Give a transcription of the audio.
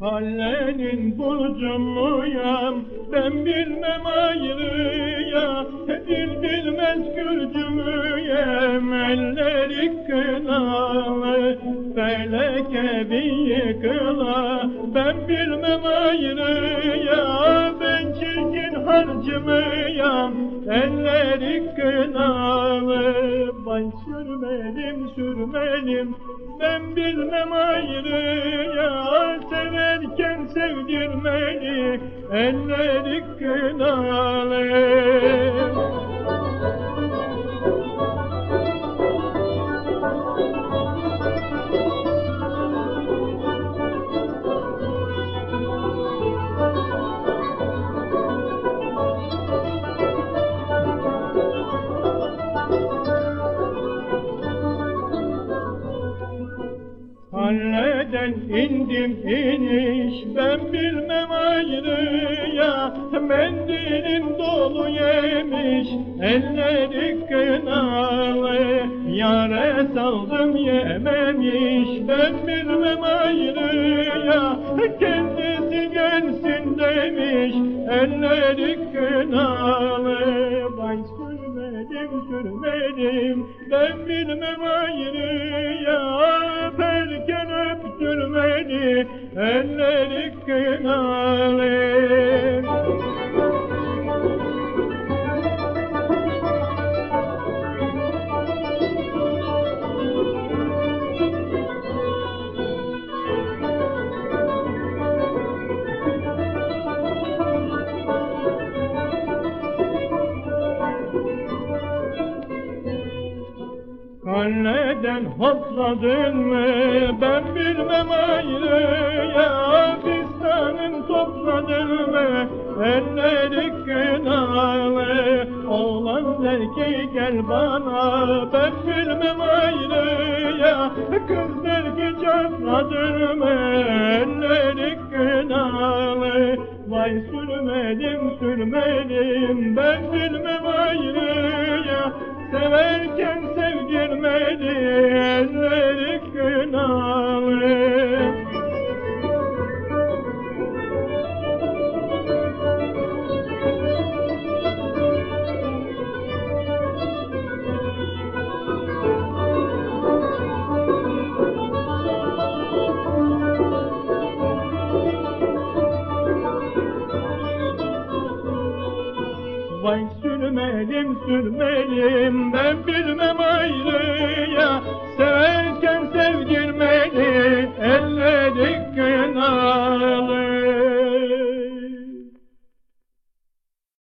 Hallenin burcumuyam ben bilmem ayrıya Dil bilmez gürcümüyem elleri kınalı Feleke yıkıla ben bilmem ayrıya Ben çirkin harcımıyam. Elleri kınalı Vay sürmelim sürmelim ben bilmem ayrıya Severken sevdirmeli elleri kınalı Halleden indim iniş? Ben bilmem ayrıya Mendilim dolu yemiş. Elleri kınalı. Yare saldım yememiş. Ben bilmem ayrıya Kendisi gelsin demiş. Elleri kınalı. Vay sürmedim sürmedim. Ben bilmem ayrıya and uh, Anneden hopladın mı? Ben bilmem ayrıya Fistanın topladın mı? Elleri kınalı. Oğlan der ki gel bana. Ben bilmem ayrıya Kız der ki çatladın mı? Elleri kınalı. Vay sürmedim sürmedim. Ben bilmem ayrıya Severken sevdirmedi Güzelim sürmelim ben bilmem ayrıya. Severken sevdirmeli eller